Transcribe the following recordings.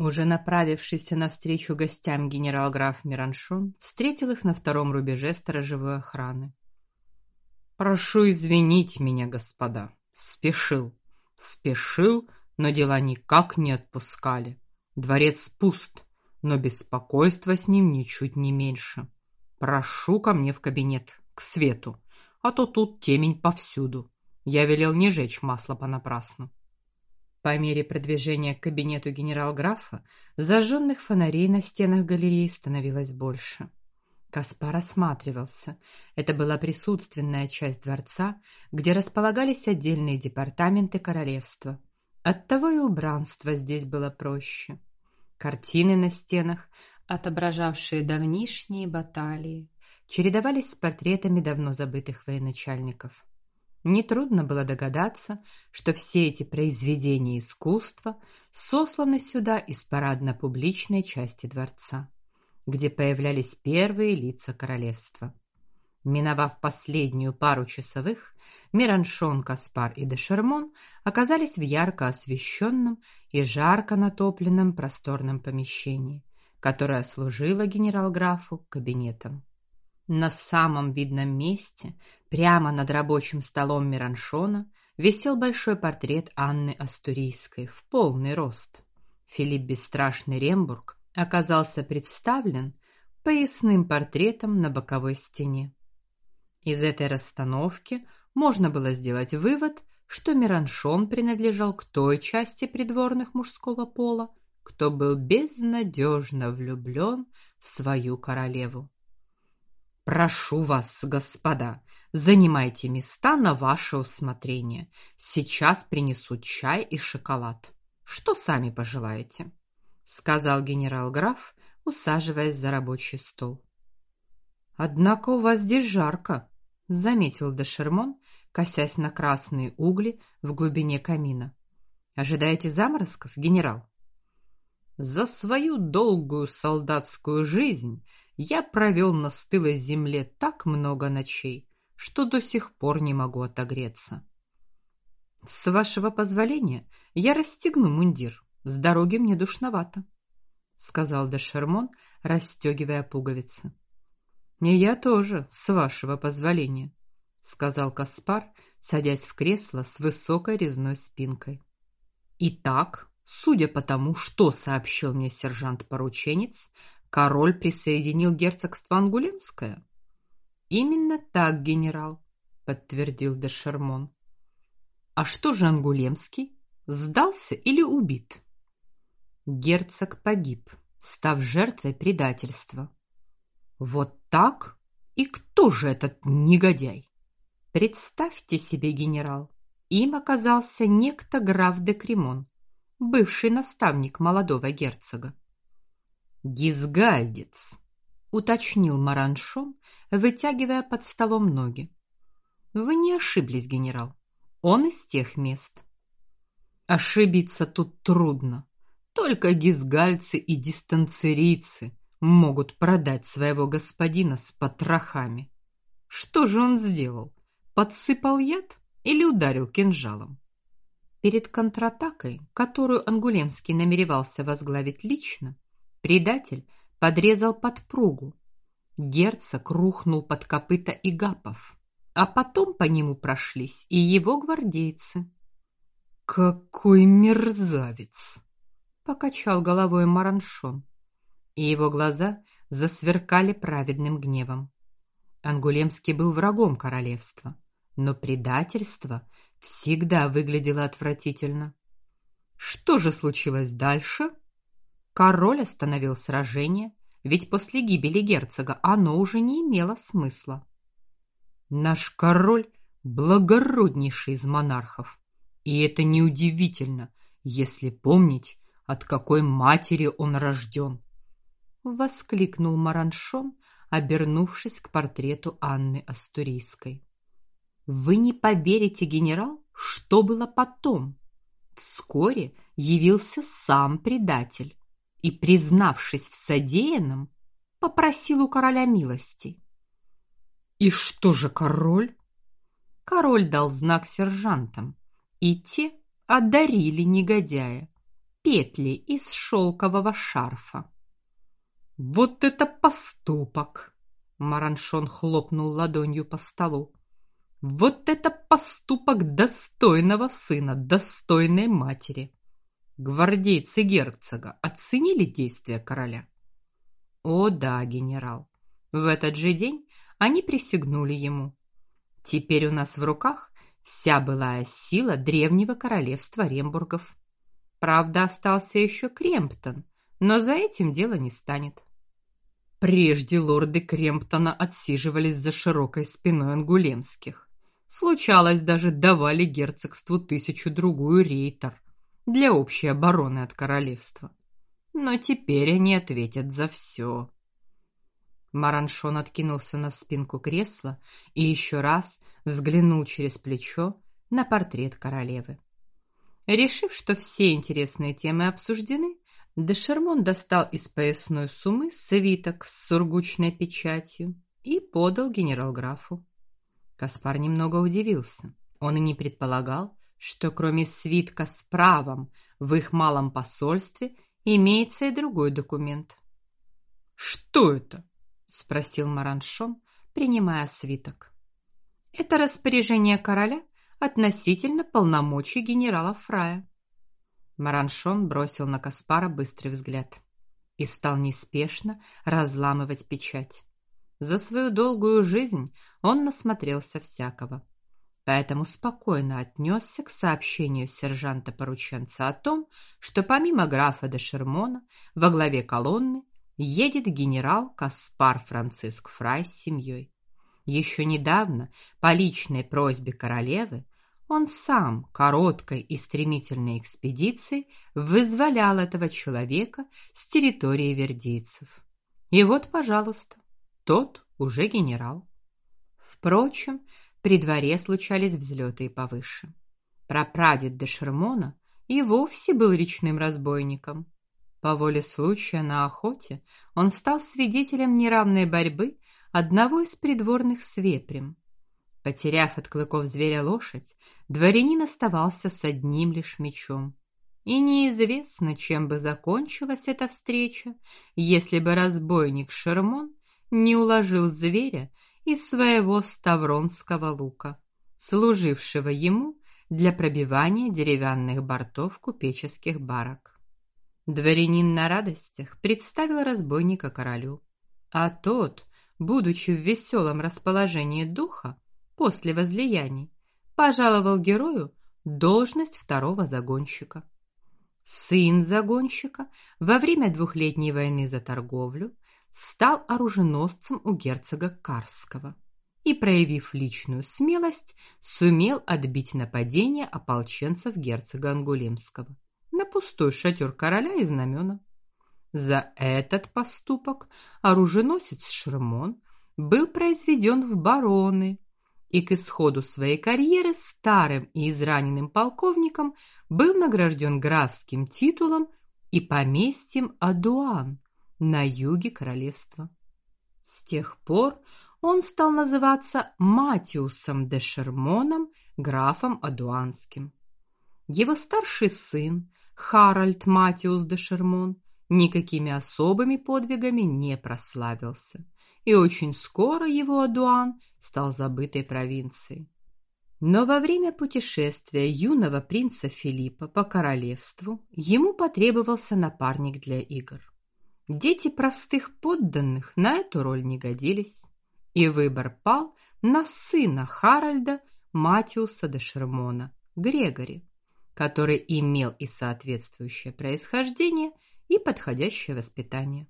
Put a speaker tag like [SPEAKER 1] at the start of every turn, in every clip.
[SPEAKER 1] Уже направившийся навстречу гостям генерал-граф Мираншон встретил их на втором рубеже сторожевой охраны. Прошу извинить меня, господа. Спешил, спешил, но дела никак не отпускали. Дворец пуст, но беспокойство с ним ничуть не меньше. Прошу ко мне в кабинет, к свету, а то тут темень повсюду. Я велел не жечь масло понапрасну. По мере продвижения к кабинету генерал-графа зажженных фонарей на стенах галереи становилось больше. Каспар осматривался. Это была присутственная часть дворца, где располагались отдельные департаменты королевства. Оттого и убранство здесь было проще. Картины на стенах, отображавшие давнишние баталии, чередовались с портретами давно забытых военачальников. Нетрудно было догадаться, что все эти произведения искусства сосланы сюда из парадно-публичной части дворца, где появлялись первые лица королевства. Миновав последнюю пару часовых, Мираншон, Каспар и де Шермон оказались в ярко освещенном и жарко натопленном просторном помещении, которое служило генерал-графу кабинетом. На самом видном месте, прямо над рабочим столом Мираншона, висел большой портрет Анны Астурийской в полный рост. Филипп Бесстрашный Рембург оказался представлен поясным портретом на боковой стене. Из этой расстановки можно было сделать вывод, что Мираншон принадлежал к той части придворных мужского пола, кто был безнадежно влюблен в свою королеву. Прошу вас, господа, занимайте места на ваше усмотрение. Сейчас принесу чай и шоколад. Что сами пожелаете, сказал генерал-граф, усаживаясь за рабочий стол. Однако у вас здесь жарко, заметил де Шермон, косясь на красные угли в глубине камина. Ожидаете заморозков, генерал? За свою долгую солдатскую жизнь я провел на стылой земле так много ночей, что до сих пор не могу отогреться. С вашего позволения, я расстегну мундир. С дороги мне душновато, сказал де Шермон, расстегивая пуговицы. Не я тоже, с вашего позволения, сказал Каспар, садясь в кресло с высокой резной спинкой. Итак, судя по тому, что сообщил мне сержант-порученец, король присоединил герцогство Ангулемское. Именно так, генерал, подтвердил де Шермон. А что же Ангулемский? Сдался или убит? Герцог погиб, став жертвой предательства. Вот так? И кто же этот негодяй? Представьте себе, генерал, им оказался некто граф де Кремон, бывший наставник молодого герцога. Гизгальдец, уточнил Мараншон, вытягивая под столом ноги. Вы не ошиблись, генерал. Он из тех мест. Ошибиться тут трудно. Только гизгальцы и дистанцерийцы могут продать своего господина с потрохами. Что же он сделал? Подсыпал яд или ударил кинжалом? Перед контратакой, которую Ангулемский намеревался возглавить лично, Предатель подрезал подпругу. Герцог рухнул под копыта игапов, а потом по нему прошлись и его гвардейцы. Какой мерзавец, покачал головой Мараншон, и его глаза засверкали праведным гневом. Ангулемский был врагом королевства, но предательство всегда выглядело отвратительно. Что же случилось дальше? Король остановил сражение, ведь после гибели герцога оно уже не имело смысла. Наш король благороднейший из монархов, и это неудивительно, если помнить, от какой матери он рожден. воскликнул Мараншон, обернувшись к портрету Анны Астурийской. Вы не поверите, генерал, что было потом. Вскоре явился сам предатель и, признавшись в содеянном, попросил у короля милости. И что же король? Король дал знак сержантам, и те одарили негодяя, петли из шелкового шарфа. Вот это поступок, Мараншон хлопнул ладонью по столу. Вот это поступок достойного сына, достойной матери. Гвардейцы герцога оценили действия короля. О да, генерал. В этот же день они присягнули ему. Теперь у нас в руках вся былая сила древнего королевства Рембургов. Правда, остался еще Кремптон, но за этим дело не станет. Прежде лорды Кремптона отсиживались за широкой спиной ангулемских. Случалось даже давали герцогству тысячу другую рейтер для общей обороны от королевства. Но теперь они ответят за все. Мараншон откинулся на спинку кресла и еще раз взглянул через плечо на портрет королевы. Решив, что все интересные темы обсуждены, Де Шермон достал из поясной сумы свиток с сургучной печатью и подал генерал-графу. Каспар немного удивился. Он и не предполагал, что кроме свитка с правом в их малом посольстве имеется и другой документ. Что это? спросил Мараншон, принимая свиток. Это распоряжение короля относительно полномочий генерала Фрая. Мараншон бросил на Каспара быстрый взгляд и стал неспешно разламывать печать. За свою долгую жизнь он насмотрелся всякого, поэтому спокойно отнесся к сообщению сержанта-порученца о том, что помимо графа де Шермона во главе колонны едет генерал Каспар Франциск Фрай с семьей. Еще недавно по личной просьбе королевы он сам короткой и стремительной экспедицией вызволял этого человека с территории вердийцев. И вот, пожалуйста, тот уже генерал. Впрочем, при дворе случались взлеты и повыше. Прапрадед де Шермона и вовсе был речным разбойником. По воле случая на охоте он стал свидетелем неравной борьбы одного из придворных с вепрем. Потеряв от клыков зверя лошадь, дворянин оставался с одним лишь мечом. И неизвестно, чем бы закончилась эта встреча, если бы разбойник Шермон не уложил зверя из своего ставронского лука, служившего ему для пробивания деревянных бортов купеческих барок. Дворянин на радостях представил разбойника королю, а тот, будучи в веселом расположении духа, после возлияний пожаловал герою должность второго загонщика. Сын загонщика во время двухлетней войны за торговлю стал оруженосцем у герцога Карского и, проявив личную смелость, сумел отбить нападение ополченцев герцога Ангулемского на пустой шатер короля и знамена. За этот поступок оруженосец Шермон был произведен в бароны и к исходу своей карьеры старым и израненным полковником был награжден графским титулом и поместьем Адуан на юге королевства. С тех пор он стал называться Матиусом де Шермоном, графом Адуанским. Его старший сын Харальд Матиус де Шермон никакими особыми подвигами не прославился и очень скоро его Адуан стал забытой провинцией. Но во время путешествия юного принца Филиппа по королевству ему потребовался напарник для игр. Дети простых подданных на эту роль не годились, и выбор пал на сына Харальда Матиуса де Шермона, Грегори, который имел и соответствующее происхождение, и подходящее воспитание.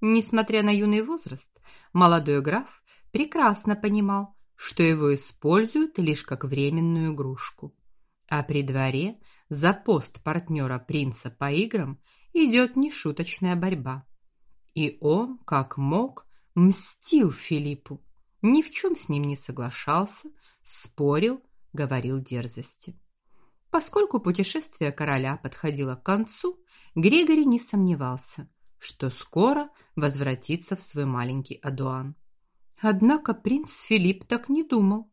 [SPEAKER 1] Несмотря на юный возраст, молодой граф прекрасно понимал, что его используют лишь как временную игрушку. А при дворе за пост партнера принца по играм идет нешуточная борьба. И он, как мог, мстил Филиппу, ни в чем с ним не соглашался, спорил, говорил дерзости. Поскольку путешествие короля подходило к концу, Грегори не сомневался, что скоро возвратится в свой маленький Адуан. Однако принц Филипп так не думал.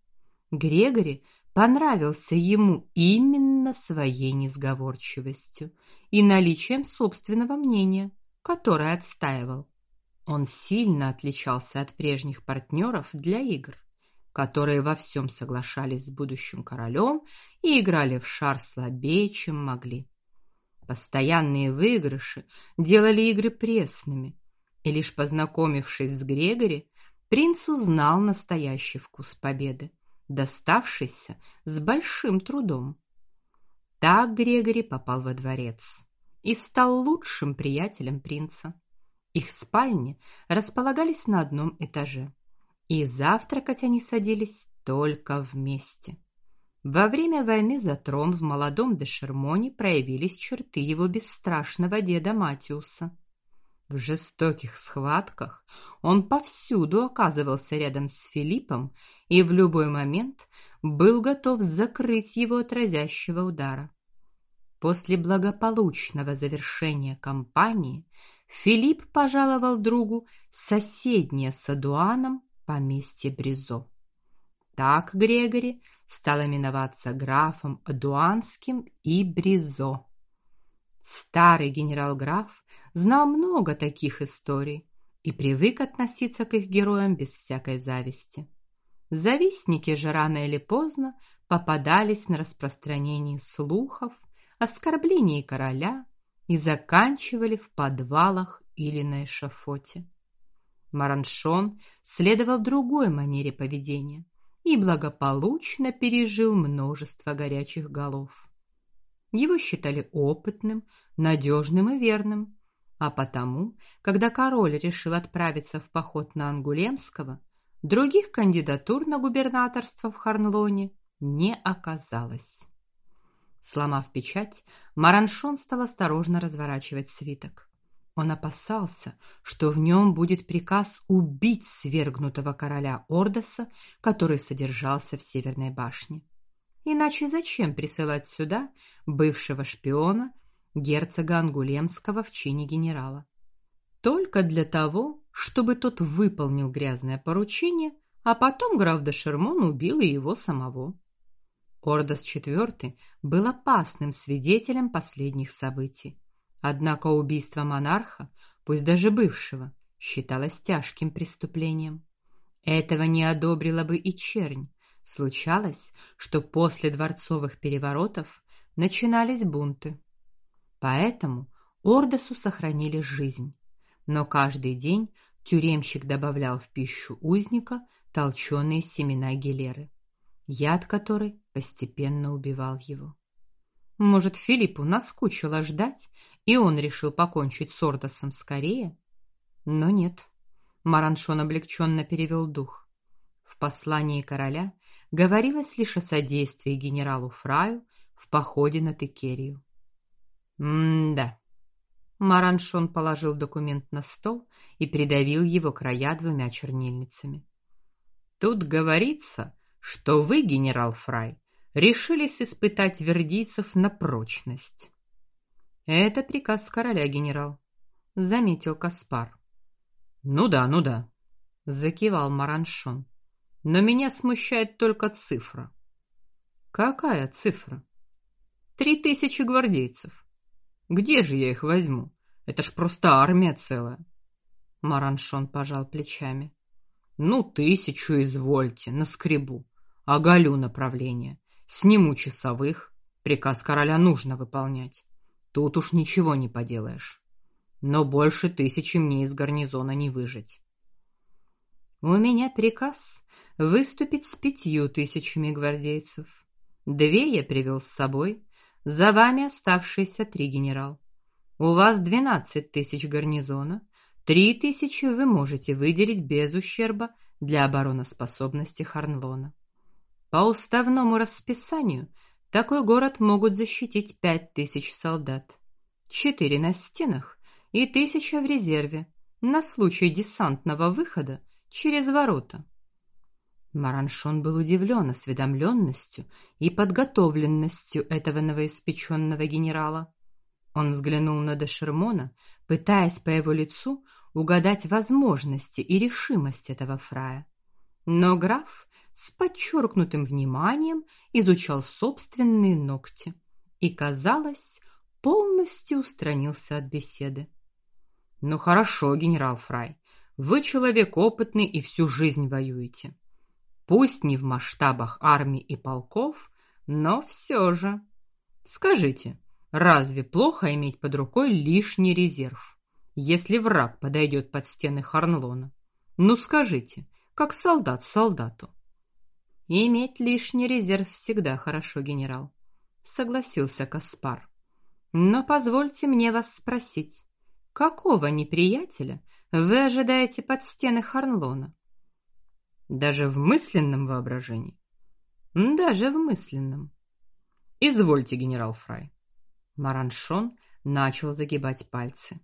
[SPEAKER 1] Грегори понравился ему именно своей несговорчивостью и наличием собственного мнения, которое отстаивал. Он сильно отличался от прежних партнеров для игр, которые во всем соглашались с будущим королем и играли в шар слабее, чем могли. Постоянные выигрыши делали игры пресными, и лишь познакомившись с Грегори, принц узнал настоящий вкус победы, доставшийся с большим трудом. Так Грегори попал во дворец и стал лучшим приятелем принца. Их спальни располагались на одном этаже, и завтракать они садились только вместе. Во время войны за трон в молодом де Шермоне проявились черты его бесстрашного деда Матиуса. В жестоких схватках он повсюду оказывался рядом с Филиппом и в любой момент был готов закрыть его от разящего удара. После благополучного завершения кампании Филипп пожаловал другу соседнее с Адуаном поместье Бризо. Так Грегори стал именоваться графом Адуанским и Бризо. Старый генерал-граф знал много таких историй и привык относиться к их героям без всякой зависти. Завистники же рано или поздно попадались на распространение слухов, оскорблений короля и заканчивали в подвалах или на эшафоте. Мараншон следовал другой манере поведения и благополучно пережил множество горячих голов. Его считали опытным, надежным и верным, а потому, когда король решил отправиться в поход на Ангулемского, других кандидатур на губернаторство в Харнлоне не оказалось. Сломав печать, Мараншон стал осторожно разворачивать свиток. Он опасался, что в нем будет приказ убить свергнутого короля Ордоса, который содержался в Северной башне. Иначе зачем присылать сюда бывшего шпиона герцога Ангулемского в чине генерала? Только для того, чтобы тот выполнил грязное поручение, а потом граф де Шермон убил и его самого. Ордос IV был опасным свидетелем последних событий. Однако убийство монарха, пусть даже бывшего, считалось тяжким преступлением. Этого не одобрила бы и чернь, Случалось, что после дворцовых переворотов начинались бунты. Поэтому Ордосу сохранили жизнь, но каждый день тюремщик добавлял в пищу узника толченые семена гелеры, яд которой постепенно убивал его. Может, Филиппу наскучило ждать, и он решил покончить с Ордосом скорее? Но нет. Мараншон облегченно перевел дух. В послании короля говорилось лишь о содействии генералу Фраю в походе на Текерию. М-да. Мараншон положил документ на стол и придавил его края двумя чернильницами. Тут говорится, что вы, генерал Фрай, решились испытать вердийцев на прочность. Это приказ короля, генерал, заметил Каспар. Ну да, ну да, закивал Мараншон. Но меня смущает только цифра. Какая цифра? Три тысячи гвардейцев. Где же я их возьму? Это ж просто армия целая. Мараншон пожал плечами. Ну, тысячу извольте, на скребу. Оголю направление, сниму часовых. Приказ короля нужно выполнять. Тут уж ничего не поделаешь. Но больше тысячи мне из гарнизона не выжить. У меня приказ выступить с пятью тысячами гвардейцев. Две я привел с собой, за вами оставшиеся три генерал. У вас двенадцать тысяч гарнизона, три тысячи вы можете выделить без ущерба для обороноспособности Харнлона. По уставному расписанию такой город могут защитить пять тысяч солдат, четыре на стенах и тысяча в резерве на случай десантного выхода через ворота. Мараншон был удивлен осведомленностью и подготовленностью этого новоиспеченного генерала. Он взглянул на Дешермона, пытаясь по его лицу угадать возможности и решимость этого фрая. Но граф с подчеркнутым вниманием изучал собственные ногти и, казалось, полностью устранился от беседы. Ну хорошо, генерал Фрай. Вы человек опытный и всю жизнь воюете. Пусть не в масштабах армий и полков, но все же. Скажите, разве плохо иметь под рукой лишний резерв, если враг подойдет под стены Харнлона? Ну скажите, как солдат солдату. Иметь лишний резерв всегда хорошо, генерал, согласился Каспар. Но позвольте мне вас спросить, какого неприятеля вы ожидаете под стены Харнлона? Даже в мысленном воображении? Даже в мысленном. Извольте, генерал Фрай. Мараншон начал загибать пальцы.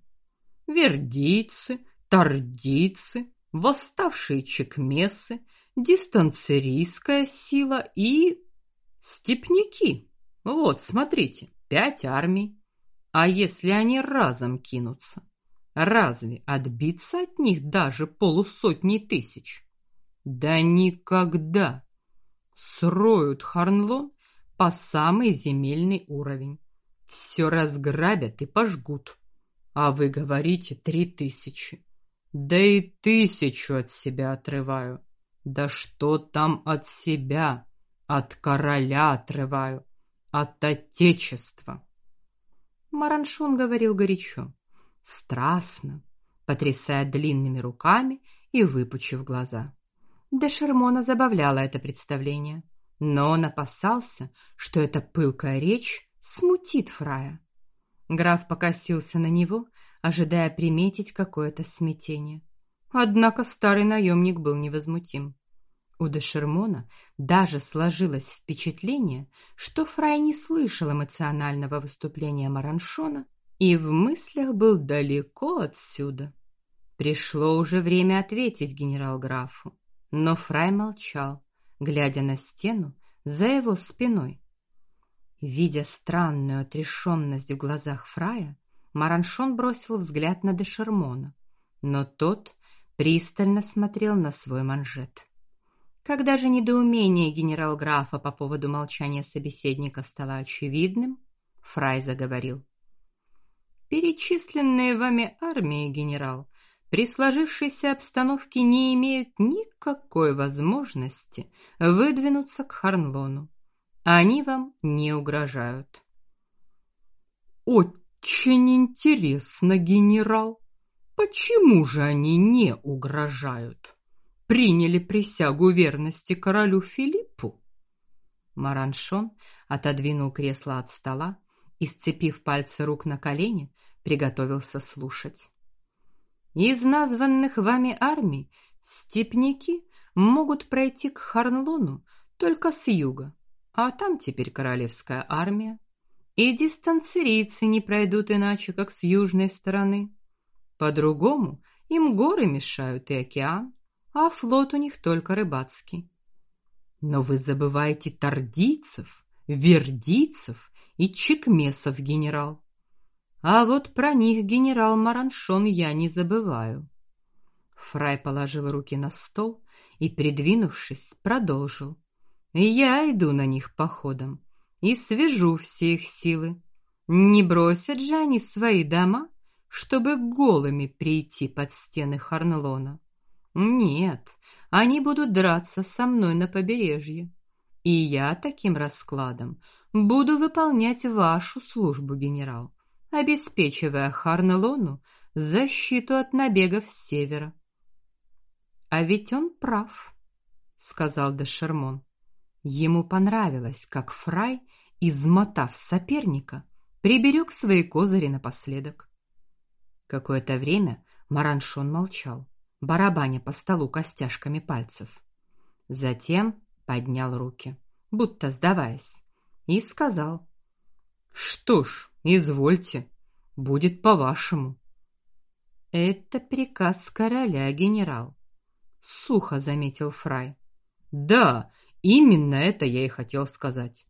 [SPEAKER 1] Вердийцы, тардийцы, восставшие чекмесы, дистанцерийская сила и степняки. Вот, смотрите, пять армий. А если они разом кинутся, разве отбиться от них даже полусотни тысяч? Да никогда. Сроют Харнлон по самый земельный уровень. Все разграбят и пожгут. А вы говорите три тысячи. Да и тысячу от себя отрываю. Да что там от себя? От короля отрываю, от отечества. Мараншон говорил горячо, страстно, потрясая длинными руками и выпучив глаза. Де Шермона забавляло это представление, но он опасался, что эта пылкая речь смутит Фрая. Граф покосился на него, ожидая приметить какое-то смятение. Однако старый наемник был невозмутим. У де Шермона даже сложилось впечатление, что Фрай не слышал эмоционального выступления Мараншона и в мыслях был далеко отсюда. Пришло уже время ответить генерал-графу, но Фрай молчал, глядя на стену за его спиной. Видя странную отрешенность в глазах Фрая, Мараншон бросил взгляд на де Шермона, но тот пристально смотрел на свой манжет. Когда же недоумение генерал-графа по поводу молчания собеседника стало очевидным, Фрай заговорил: Перечисленные вами армии, генерал, при сложившейся обстановке не имеют никакой возможности выдвинуться к Харнлону. Они вам не угрожают. Очень интересно, генерал. Почему же они не угрожают? приняли присягу верности королю Филиппу. Мараншон отодвинул кресло от стола и, сцепив пальцы рук на колени, приготовился слушать. Из названных вами армий степняки могут пройти к Харнлону только с юга, а там теперь королевская армия. И дистанцирийцы не пройдут иначе, как с южной стороны. По-другому им горы мешают и океан а флот у них только рыбацкий. Но вы забываете тардийцев, вердийцев и чекмесов, генерал. А вот про них генерал Мараншон я не забываю. Фрай положил руки на стол и, придвинувшись, продолжил: "Я иду на них походом и свяжу все их силы. Не бросят же они свои дома, чтобы голыми прийти под стены Харнлона. Нет, они будут драться со мной на побережье. И я таким раскладом буду выполнять вашу службу, генерал, обеспечивая Харнелону защиту от набегов с севера. А ведь он прав, сказал де Шермон. Ему понравилось, как Фрай, измотав соперника, приберег свои козыри напоследок. Какое-то время Мараншон молчал барабаня по столу костяшками пальцев. Затем поднял руки, будто сдаваясь, и сказал: "Что ж, извольте, будет по-вашему". Это приказ короля, генерал, сухо заметил Фрай. Да, именно это я и хотел сказать.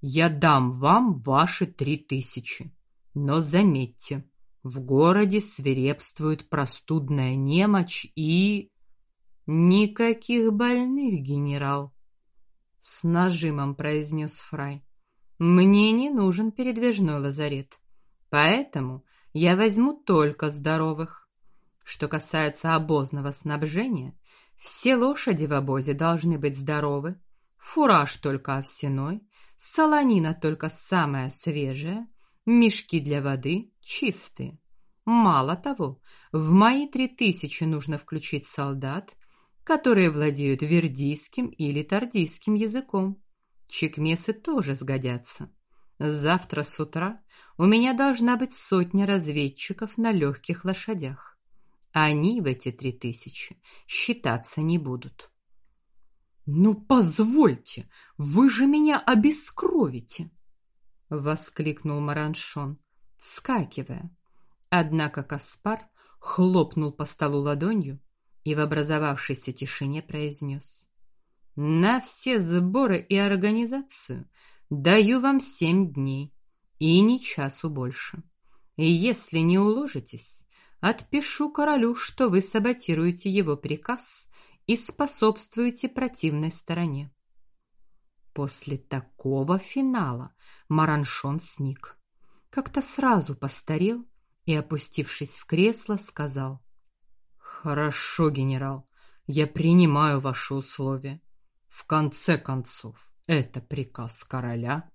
[SPEAKER 1] Я дам вам ваши три тысячи, но заметьте, в городе свирепствует простудная немочь и никаких больных, генерал, с нажимом произнес Фрай. Мне не нужен передвижной лазарет, поэтому я возьму только здоровых. Что касается обозного снабжения, все лошади в обозе должны быть здоровы, фураж только овсяной, солонина только самая свежая, мешки для воды чистые. Мало того, в мои три тысячи нужно включить солдат, которые владеют вердийским или тардийским языком. Чекмесы тоже сгодятся. Завтра с утра у меня должна быть сотня разведчиков на легких лошадях. Они в эти три тысячи считаться не будут.
[SPEAKER 2] Ну позвольте, вы же меня обескровите,
[SPEAKER 1] воскликнул Мараншон, вскакивая. Однако Каспар хлопнул по столу ладонью и в образовавшейся тишине произнес: на все сборы и организацию даю вам семь дней и ни часу больше. И если не уложитесь, отпишу королю, что вы саботируете его приказ и способствуете противной стороне. После такого финала Мараншон сник, как-то сразу постарел и, опустившись в кресло, сказал: "Хорошо, генерал, я принимаю ваши условия. В конце концов, это приказ короля.